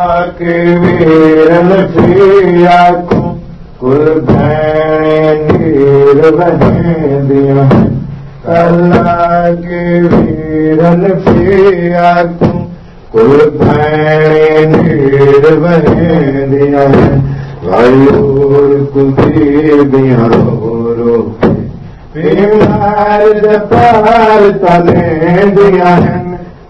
के वीरन थी आखूं कुल भेण नीर वहेंदियूं कला के वीरन थी आखूं कुल भेण नीर वहेंदियूं वायूर कुदी दियां रो बीमार पार तने दियां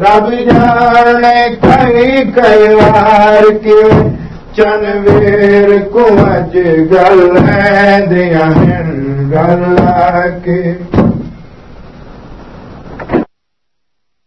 रब जाने कई कई वार के चन वीर को अज गल दिया गल के